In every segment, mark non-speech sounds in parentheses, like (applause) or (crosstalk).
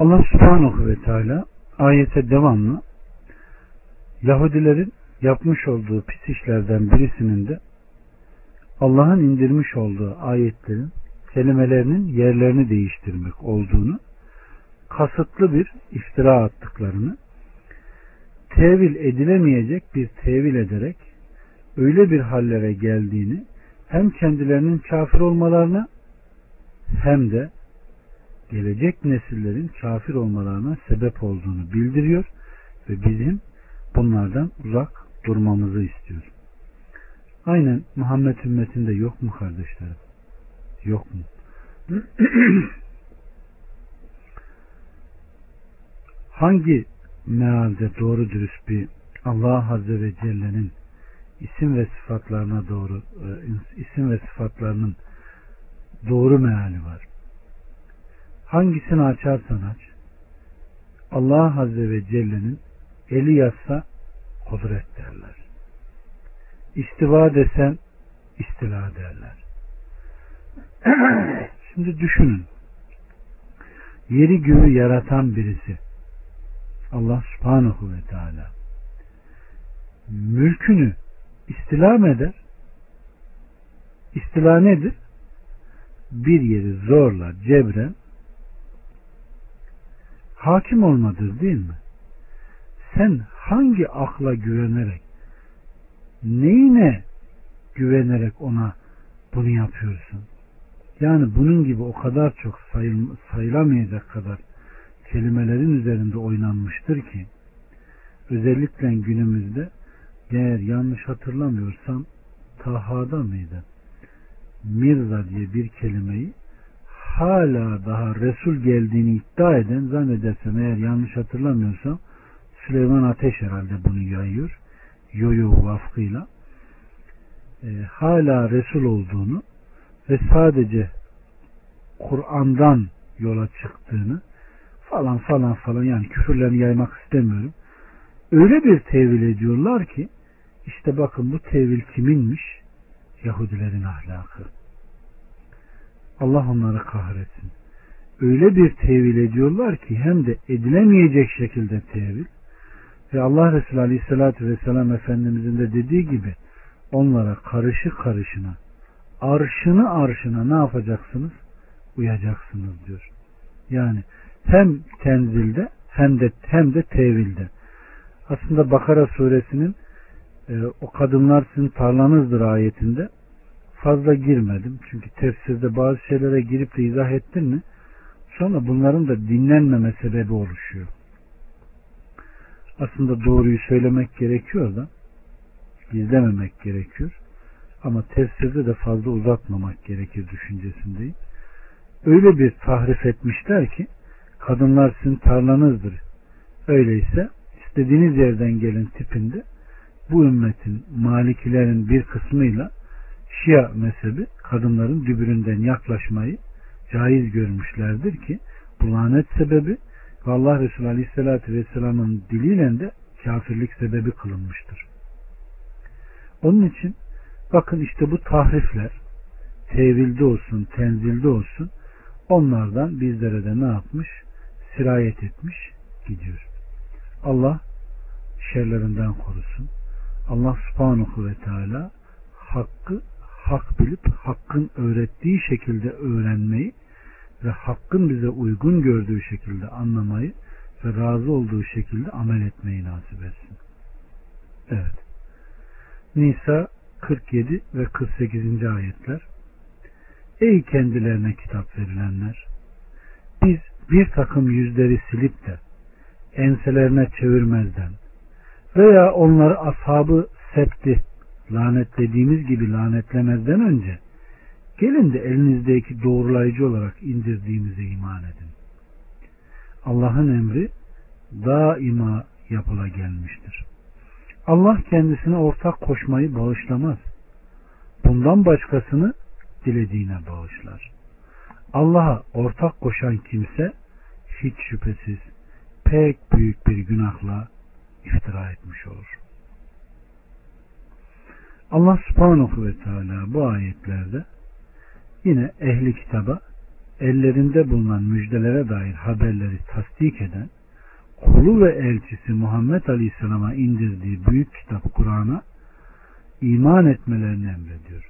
Allah subhanahu ve teala ayete devamlı Yahudilerin yapmış olduğu pis işlerden birisinin de Allah'ın indirmiş olduğu ayetlerin kelimelerinin yerlerini değiştirmek olduğunu kasıtlı bir iftira attıklarını tevil edilemeyecek bir tevil ederek öyle bir hallere geldiğini hem kendilerinin kafir olmalarına hem de gelecek nesillerin kafir olmalarına sebep olduğunu bildiriyor ve bizim bunlardan uzak durmamızı istiyor. Aynen Muhammed ümmetinde yok mu kardeşlerim? Yok mu? (clears throat) Hangi mealde doğru dürüst bir Allah Azze ve Celle'nin isim ve sıfatlarına doğru e, isim ve sıfatlarının doğru meali var. Hangisini açarsan aç Allah Azze ve Celle'nin eli yazsa kudret derler. İstiva desen istila derler. (clears throat) Şimdi düşünün. Yeri göğü yaratan birisi Allah subhanahu ve teala mülkünü istila mı eder? İstila nedir? Bir yeri zorla, cebren hakim olmadır değil mi? Sen hangi akla güvenerek neyine güvenerek ona bunu yapıyorsun? Yani bunun gibi o kadar çok sayıl, sayılamayacak kadar kelimelerin üzerinde oynanmıştır ki özellikle günümüzde eğer yanlış hatırlamıyorsam Taha'da mıydı? Mirza diye bir kelimeyi hala daha Resul geldiğini iddia eden zannedersem eğer yanlış hatırlamıyorsam Süleyman Ateş herhalde bunu yayıyor. Yoyo vafkıyla. E, hala Resul olduğunu ve sadece Kur'an'dan yola çıktığını falan falan falan yani küfürlerini yaymak istemiyorum. Öyle bir tevil ediyorlar ki işte bakın bu tevil kiminmiş? Yahudilerin ahlakı. Allah onları kahretsin. Öyle bir tevil ediyorlar ki hem de edilemeyecek şekilde tevil ve Allah Resulü Aleyhisselatü Vesselam Efendimizin de dediği gibi onlara karışı karışına arşını arşına ne yapacaksınız? Uyacaksınız diyor. Yani hem tenzilde hem de hem de tevilde. Aslında Bakara suresinin e, o kadınlar sizin tarlanızdır ayetinde fazla girmedim. Çünkü tefsirde bazı şeylere girip de izah ettin mi sonra bunların da dinlenmeme sebebi oluşuyor. Aslında doğruyu söylemek gerekiyor da gizlememek gerekiyor. Ama tefsirde de fazla uzatmamak gerekir düşüncesindeyim. Öyle bir tahrif etmişler ki kadınlar sizin tarlanızdır. Öyleyse istediğiniz yerden gelin tipinde bu ümmetin malikilerin bir kısmıyla Şia mezhebi kadınların dübüründen yaklaşmayı caiz görmüşlerdir ki bu lanet sebebi ve Allah Resulü Aleyhisselatü Vesselam'ın diliyle de kafirlik sebebi kılınmıştır. Onun için bakın işte bu tahrifler tevilde olsun, tenzilde olsun onlardan bizlere de ne yapmış? Sirayet etmiş gidiyor. Allah şerlerinden korusun. Allah subhanahu ve teala hakkı hak bilip hakkın öğrettiği şekilde öğrenmeyi ve hakkın bize uygun gördüğü şekilde anlamayı ve razı olduğu şekilde amel etmeyi nasip etsin. Evet. Nisa 47 ve 48. ayetler Ey kendilerine kitap verilenler! Biz bir takım yüzleri silip de enselerine çevirmezden veya onları ashabı septi lanetlediğimiz gibi lanetlemezden önce gelin de elinizdeki doğrulayıcı olarak indirdiğimize iman edin. Allah'ın emri daima yapıla gelmiştir. Allah kendisine ortak koşmayı bağışlamaz. Bundan başkasını dilediğine bağışlar. Allah'a ortak koşan kimse hiç şüphesiz pek büyük bir günahla iftira etmiş olur. Allah subhanahu ve teala bu ayetlerde yine ehli kitaba ellerinde bulunan müjdelere dair haberleri tasdik eden kulu ve elçisi Muhammed Aleyhisselam'a indirdiği büyük kitap Kur'an'a iman etmelerini emrediyor.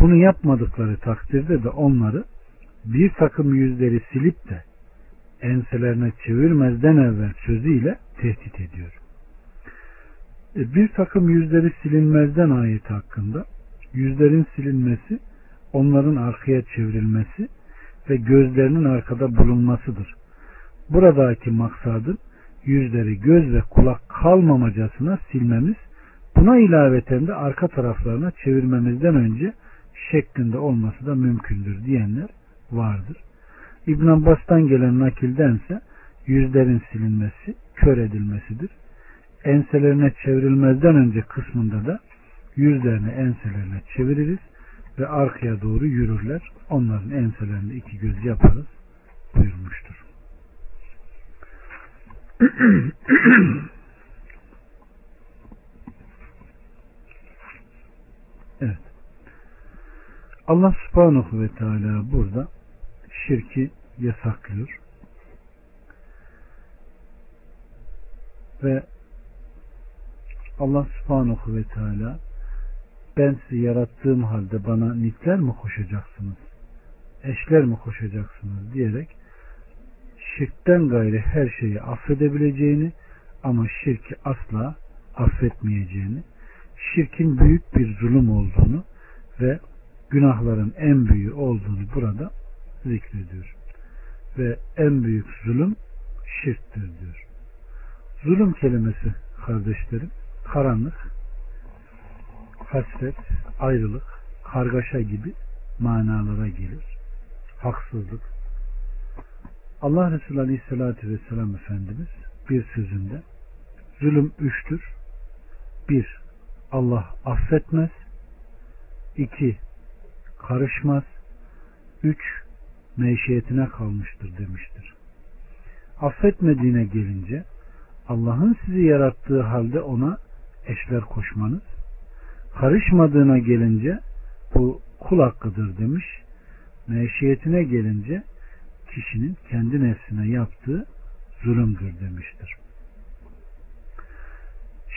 Bunu yapmadıkları takdirde de onları bir takım yüzleri silip de enselerine çevirmezden evvel sözüyle tehdit ediyor. E, bir takım yüzleri silinmezden ayeti hakkında yüzlerin silinmesi onların arkaya çevrilmesi ve gözlerinin arkada bulunmasıdır. Buradaki maksadın yüzleri göz ve kulak kalmamacasına silmemiz, buna ilaveten de arka taraflarına çevirmemizden önce şeklinde olması da mümkündür diyenler vardır. İbn Abbas'tan gelen nakildense yüzlerin silinmesi, kör edilmesidir. Enselerine çevrilmezden önce kısmında da yüzlerini enselerine çeviririz ve arkaya doğru yürürler. Onların enselerinde iki göz yaparız buyurmuştur. (clears throat) evet. Allah subhanahu ve teala burada şirki yasaklıyor. Ve Allah subhanahu ve teala ben sizi yarattığım halde bana nitler mi koşacaksınız? Eşler mi koşacaksınız? diyerek şirkten gayri her şeyi affedebileceğini ama şirki asla affetmeyeceğini, şirkin büyük bir zulüm olduğunu ve günahların en büyüğü olduğunu burada zikrediyor. Ve en büyük zulüm şirktir diyor. Zulüm kelimesi kardeşlerim karanlık, hasret, ayrılık, kargaşa gibi manalara gelir. Haksızlık. Allah Resulü Aleyhisselatü Vesselam Efendimiz bir sözünde zulüm üçtür. Bir, Allah affetmez. iki karışmaz. Üç, meşiyetine kalmıştır demiştir. Affetmediğine gelince Allah'ın sizi yarattığı halde ona eşler koşmanız, karışmadığına gelince bu kul hakkıdır demiş. Meşiyetine gelince kişinin kendi nefsine yaptığı zulümdür demiştir.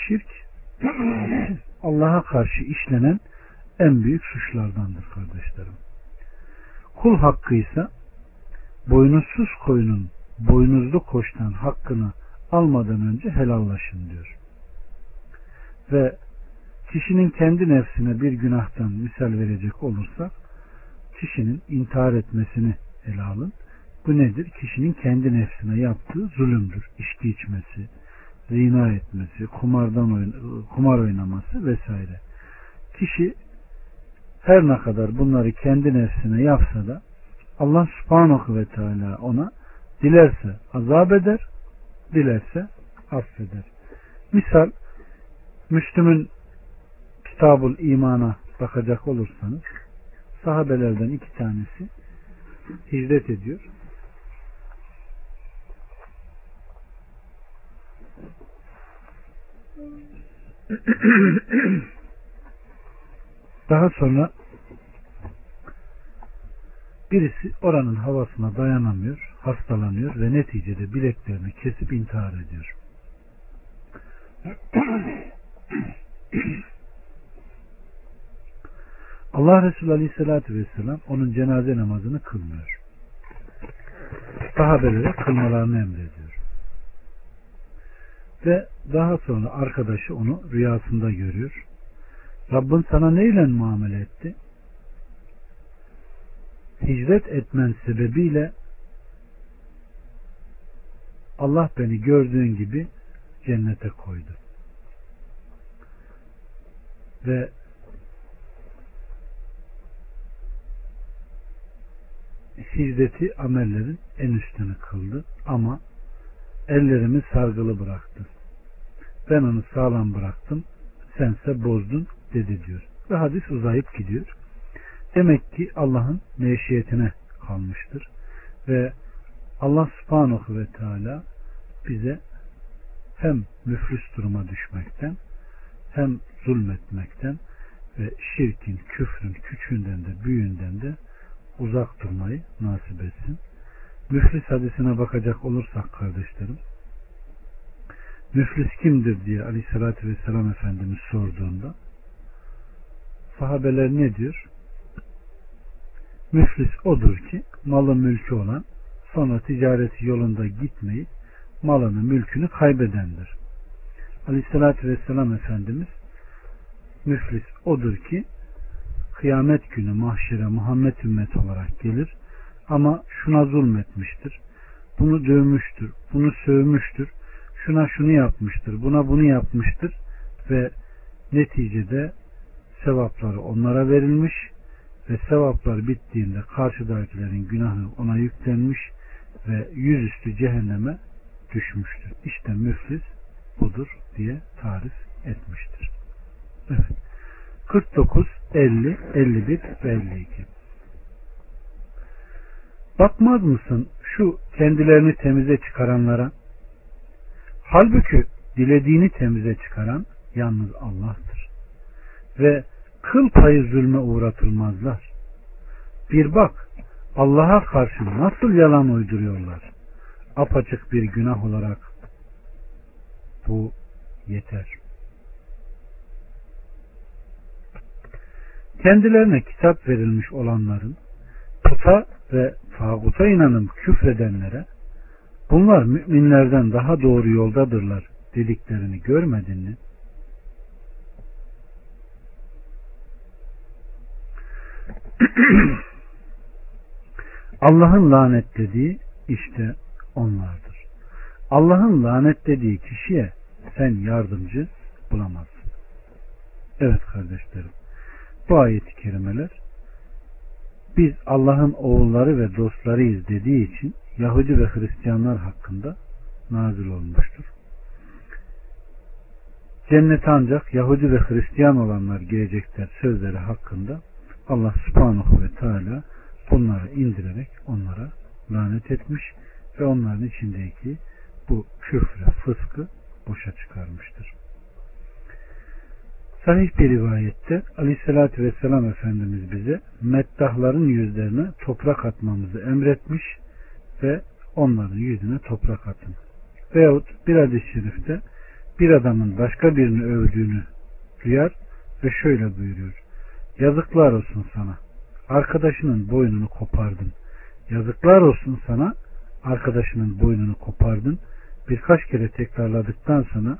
Şirk (clears throat) Allah'a karşı işlenen en büyük suçlardandır kardeşlerim. Kul hakkı ise boynuzsuz koyunun boynuzlu koştan hakkını almadan önce helallaşın diyor. Ve kişinin kendi nefsine bir günahtan misal verecek olursak kişinin intihar etmesini ele alın. Bu nedir? Kişinin kendi nefsine yaptığı zulümdür. İçki içmesi, zina etmesi, kumardan oyna, kumar oynaması vesaire. Kişi her ne kadar bunları kendi nefsine yapsa da Allah subhanahu ve teala ona dilerse azap eder, dilerse affeder. Misal Müslüm'ün Kitabul İman'a bakacak olursanız sahabelerden iki tanesi hicret ediyor. Daha sonra birisi oranın havasına dayanamıyor, hastalanıyor ve neticede bileklerini kesip intihar ediyor. (clears throat) Allah Resulü Aleyhisselatü Vesselam onun cenaze namazını kılmıyor. Sahabelere kılmalarını emrediyor. Ve daha sonra arkadaşı onu rüyasında görüyor. Rabbin sana neyle muamele etti? Hicret etmen sebebiyle Allah beni gördüğün gibi cennete koydu. Ve hicreti amellerin en üstünü kıldı ama ellerimi sargılı bıraktı. Ben onu sağlam bıraktım, sense bozdun dedi diyor. Ve hadis uzayıp gidiyor. Demek ki Allah'ın meşiyetine kalmıştır. Ve Allah subhanahu ve teala bize hem müflüs duruma düşmekten hem zulmetmekten ve şirkin, küfrün, küçüğünden de büyüğünden de uzak durmayı nasip etsin. Müflis hadisine bakacak olursak kardeşlerim, müflis kimdir diye aleyhissalatü vesselam Efendimiz sorduğunda sahabeler ne diyor? Müflis odur ki malı mülkü olan sonra ticareti yolunda gitmeyip malını mülkünü kaybedendir. Aleyhissalatü vesselam Efendimiz müflis odur ki kıyamet günü mahşere Muhammed ümmet olarak gelir ama şuna zulmetmiştir. Bunu dövmüştür. Bunu sövmüştür. Şuna şunu yapmıştır. Buna bunu yapmıştır. Ve neticede sevapları onlara verilmiş ve sevaplar bittiğinde karşıdakilerin günahı ona yüklenmiş ve yüzüstü cehenneme düşmüştür. İşte müflis budur diye tarif etmiştir. Evet. 49, 50, 51 ve 52. Bakmaz mısın şu kendilerini temize çıkaranlara? Halbuki dilediğini temize çıkaran yalnız Allah'tır. Ve kıl payı zulme uğratılmazlar. Bir bak Allah'a karşı nasıl yalan uyduruyorlar. Apaçık bir günah olarak bu yeter. Kendilerine kitap verilmiş olanların puta ve tağuta inanıp küfredenlere bunlar müminlerden daha doğru yoldadırlar dediklerini görmedin mi? (clears throat) Allah'ın lanetlediği işte onlardır. Allah'ın lanetlediği kişiye sen yardımcı bulamazsın. Evet kardeşlerim. Bu ayet-i kerimeler biz Allah'ın oğulları ve dostlarıyız dediği için Yahudi ve Hristiyanlar hakkında nazil olmuştur. Cennete ancak Yahudi ve Hristiyan olanlar girecekler sözleri hakkında Allah subhanahu ve teala bunları indirerek onlara lanet etmiş ve onların içindeki bu küfre, fıskı boşa çıkarmıştır. Sahih bir rivayette Aleyhisselatü Vesselam Efendimiz bize meddahların yüzlerine toprak atmamızı emretmiş ve onların yüzüne toprak atın. Veyahut bir hadis-i şerifte bir adamın başka birini övdüğünü duyar ve şöyle buyuruyor. Yazıklar olsun sana. Arkadaşının boynunu kopardın. Yazıklar olsun sana. Arkadaşının boynunu kopardın. Birkaç kere tekrarladıktan sonra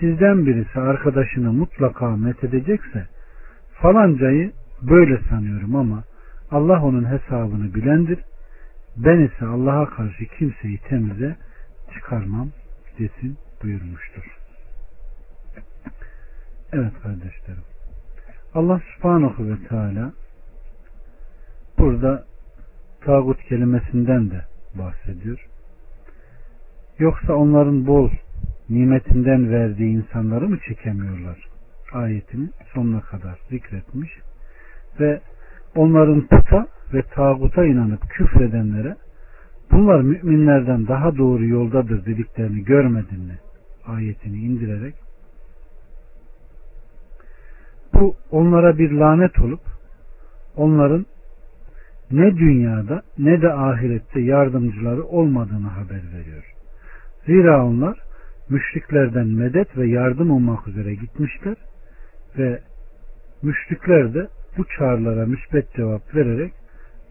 sizden birisi arkadaşını mutlaka methedecekse falancayı böyle sanıyorum ama Allah onun hesabını bilendir. Ben ise Allah'a karşı kimseyi temize çıkarmam desin buyurmuştur. Evet kardeşlerim. Allah subhanahu ve teala burada tağut kelimesinden de bahsediyor. Yoksa onların bol nimetinden verdiği insanları mı çekemiyorlar? Ayetini sonuna kadar zikretmiş ve onların puta ve tağuta inanıp küfredenlere bunlar müminlerden daha doğru yoldadır dediklerini görmedin mi? Ayetini indirerek bu onlara bir lanet olup onların ne dünyada ne de ahirette yardımcıları olmadığını haber veriyor. Zira onlar müşriklerden medet ve yardım olmak üzere gitmişler ve müşrikler de bu çağrılara müsbet cevap vererek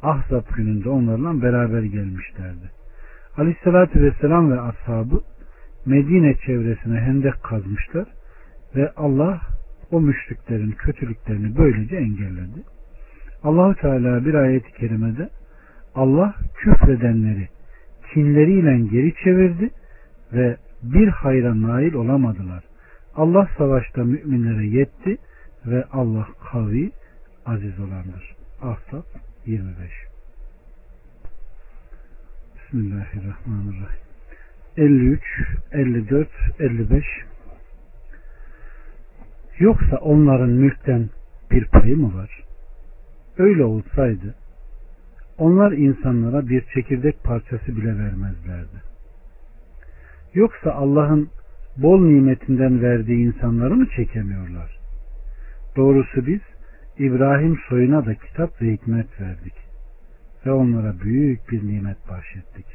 Ahzab gününde onlarla beraber gelmişlerdi. Aleyhissalatü vesselam ve ashabı Medine çevresine hendek kazmışlar ve Allah o müşriklerin kötülüklerini böylece engelledi. Allahu Teala bir ayet-i kerimede Allah küfredenleri kinleriyle geri çevirdi ve bir hayra nail olamadılar. Allah savaşta müminlere yetti ve Allah kavi aziz olandır. Ahzab 25 Bismillahirrahmanirrahim 53, 54, 55 Yoksa onların mülkten bir payı mı var? Öyle olsaydı onlar insanlara bir çekirdek parçası bile vermezlerdi. Yoksa Allah'ın bol nimetinden verdiği insanları mı çekemiyorlar? Doğrusu biz İbrahim soyuna da kitap ve hikmet verdik. ve onlara büyük bir nimet bahşettik.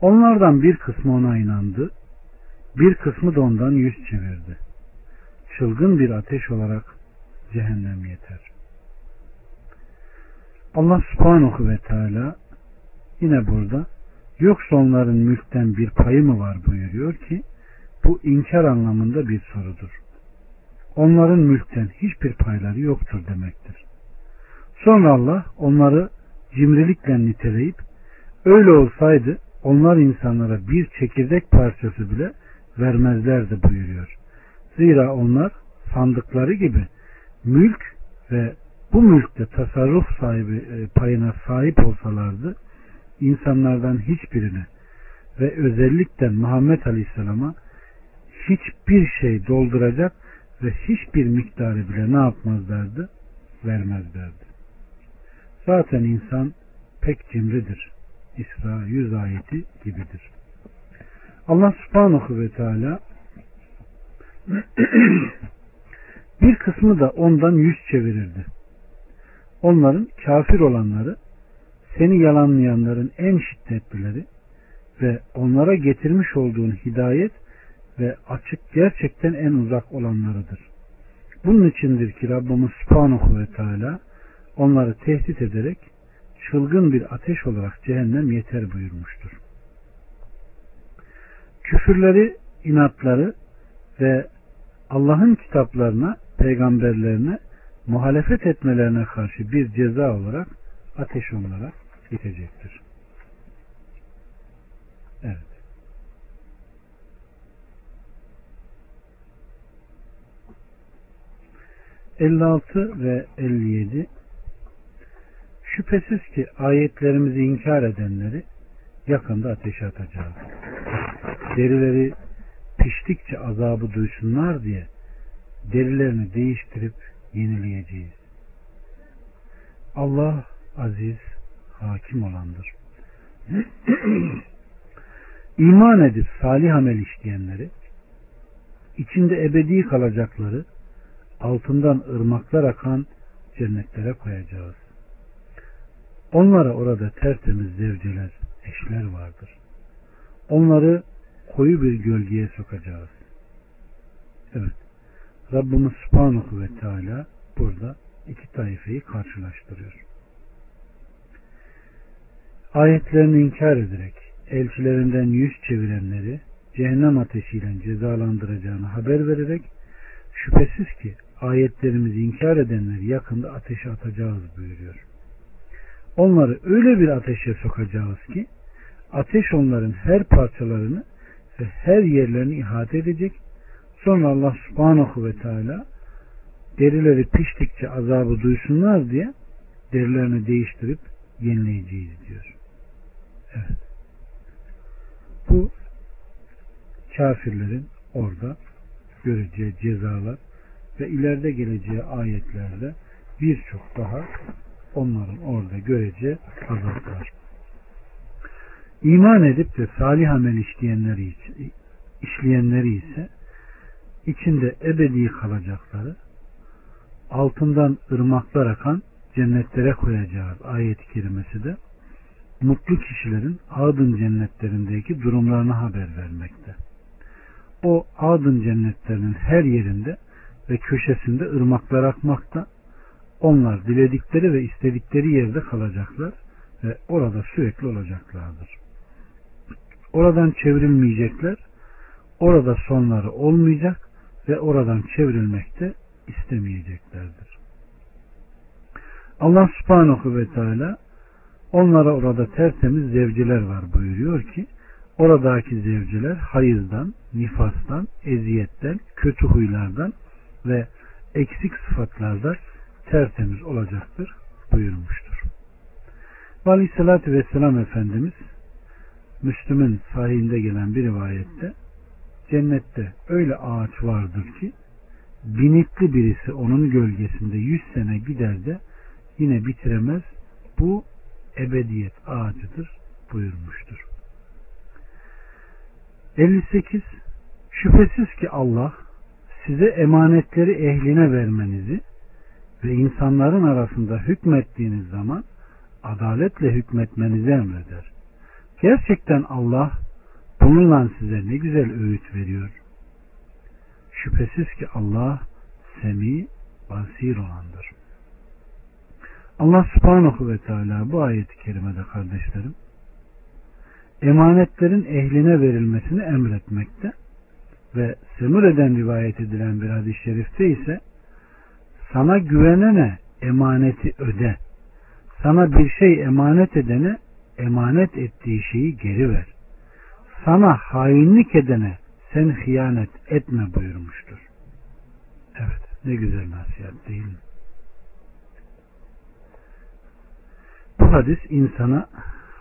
Onlardan bir kısmı ona inandı, bir kısmı da ondan yüz çevirdi. Çılgın bir ateş olarak cehennem yeter. Allah subhanahu ve teala yine burada yoksa onların mülkten bir payı mı var buyuruyor ki bu inkar anlamında bir sorudur. Onların mülkten hiçbir payları yoktur demektir. Sonra Allah onları cimrilikle niteleyip öyle olsaydı onlar insanlara bir çekirdek parçası bile vermezlerdi buyuruyor. Zira onlar sandıkları gibi mülk ve bu mülkte tasarruf sahibi e, payına sahip olsalardı insanlardan hiçbirine ve özellikle Muhammed Aleyhisselam'a hiçbir şey dolduracak ve hiçbir miktarı bile ne yapmazlardı? Vermezlerdi. Zaten insan pek cimridir. İsra 100 ayeti gibidir. Allah subhanahu ve teala (clears throat) bir kısmı da ondan yüz çevirirdi. Onların kafir olanları seni yalanlayanların en şiddetlileri ve onlara getirmiş olduğun hidayet ve açık gerçekten en uzak olanlarıdır. Bunun içindir ki Rabbimiz Subhanahu ve Teala onları tehdit ederek çılgın bir ateş olarak cehennem yeter buyurmuştur. Küfürleri, inatları ve Allah'ın kitaplarına, peygamberlerine muhalefet etmelerine karşı bir ceza olarak ateş onlara gidecektir. Evet. ...56 ve 57 Şüphesiz ki ayetlerimizi inkar edenleri yakında ateşe atacağız. Derileri piştikçe azabı duysunlar diye derilerini değiştirip yenileyeceğiz. Allah aziz, hakim olandır. (clears throat) İman edip salih amel işleyenleri, içinde ebedi kalacakları, altından ırmaklar akan cennetlere koyacağız. Onlara orada tertemiz zevceler, eşler vardır. Onları koyu bir gölgeye sokacağız. Evet. Rabbimiz Subhanahu ve Teala burada iki taifeyi karşılaştırıyor. Ayetlerini inkar ederek elçilerinden yüz çevirenleri cehennem ateşiyle cezalandıracağını haber vererek şüphesiz ki ayetlerimizi inkar edenleri yakında ateşe atacağız buyuruyor. Onları öyle bir ateşe sokacağız ki ateş onların her parçalarını ve her yerlerini ihate edecek. Sonra Allah subhanahu ve teala derileri piştikçe azabı duysunlar diye derilerini değiştirip yenileyeceğiz diyor. Bu kafirlerin orada göreceği cezalar ve ileride geleceği ayetlerde birçok daha onların orada göreceği azaplar. İman edip de salih amel işleyenleri, işleyenleri ise içinde ebedi kalacakları altından ırmaklar akan cennetlere koyacağız ayet-i kerimesi de mutlu kişilerin Adın cennetlerindeki durumlarını haber vermekte. O Adın cennetlerinin her yerinde ve köşesinde ırmaklar akmakta. Onlar diledikleri ve istedikleri yerde kalacaklar ve orada sürekli olacaklardır. Oradan çevrilmeyecekler, orada sonları olmayacak ve oradan çevrilmekte istemeyeceklerdir. Allah subhanahu ve teala onlara orada tertemiz zevciler var buyuruyor ki oradaki zevciler hayızdan, nifastan, eziyetten, kötü huylardan ve eksik sıfatlardan tertemiz olacaktır buyurmuştur. Aleyhissalatü Vesselam Efendimiz Müslüm'ün sahihinde gelen bir rivayette cennette öyle ağaç vardır ki binitli birisi onun gölgesinde yüz sene gider de yine bitiremez. Bu ebediyet ağacıdır buyurmuştur. 58 Şüphesiz ki Allah size emanetleri ehline vermenizi ve insanların arasında hükmettiğiniz zaman adaletle hükmetmenizi emreder. Gerçekten Allah bununla size ne güzel öğüt veriyor. Şüphesiz ki Allah semi basir olandır. Allah subhanahu ve teala bu ayeti kerimede kardeşlerim emanetlerin ehline verilmesini emretmekte ve Semüre'den rivayet edilen bir hadis-i şerifte ise sana güvenene emaneti öde. Sana bir şey emanet edene emanet ettiği şeyi geri ver. Sana hainlik edene sen hıyanet etme buyurmuştur. Evet ne güzel nasihat değil mi? Bu hadis insana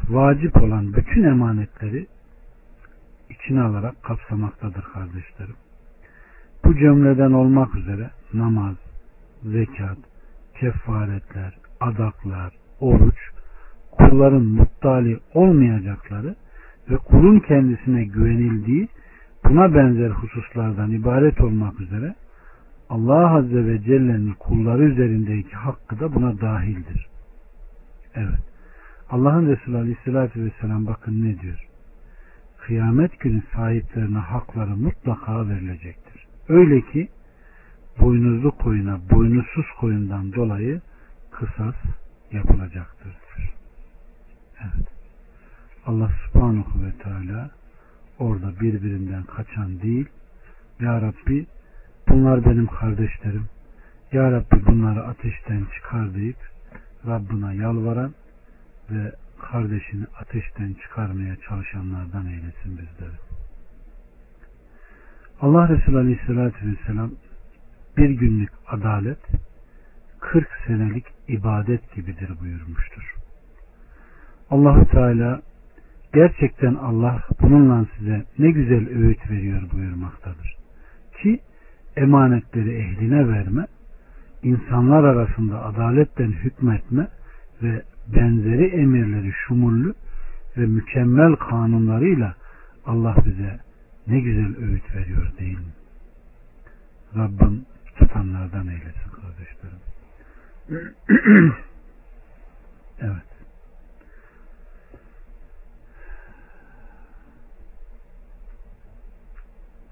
vacip olan bütün emanetleri içine alarak kapsamaktadır kardeşlerim. Bu cümleden olmak üzere namaz, zekat, kefaretler, adaklar, oruç, kulların muttali olmayacakları ve kulun kendisine güvenildiği buna benzer hususlardan ibaret olmak üzere Allah Azze ve Celle'nin kulları üzerindeki hakkı da buna dahildir. Evet. Allah'ın Resulü Aleyhisselatü Vesselam bakın ne diyor? Kıyamet günü sahiplerine hakları mutlaka verilecektir. Öyle ki boynuzlu koyuna boynuzsuz koyundan dolayı kısas yapılacaktır. Evet. Allah subhanahu ve teala orada birbirinden kaçan değil Ya Rabbi bunlar benim kardeşlerim Ya Rabbi bunları ateşten çıkar deyip Rabbına yalvaran ve kardeşini ateşten çıkarmaya çalışanlardan eylesin bizleri. Allah Resulü Aleyhisselatü Vesselam bir günlük adalet 40 senelik ibadet gibidir buyurmuştur. Allahu Teala gerçekten Allah bununla size ne güzel öğüt veriyor buyurmaktadır. Ki emanetleri ehline verme, insanlar arasında adaletten hükmetme ve benzeri emirleri şumullü ve mükemmel kanunlarıyla Allah bize ne güzel öğüt veriyor değil mi? Rabbim tutanlardan eylesin kardeşlerim. (clears throat)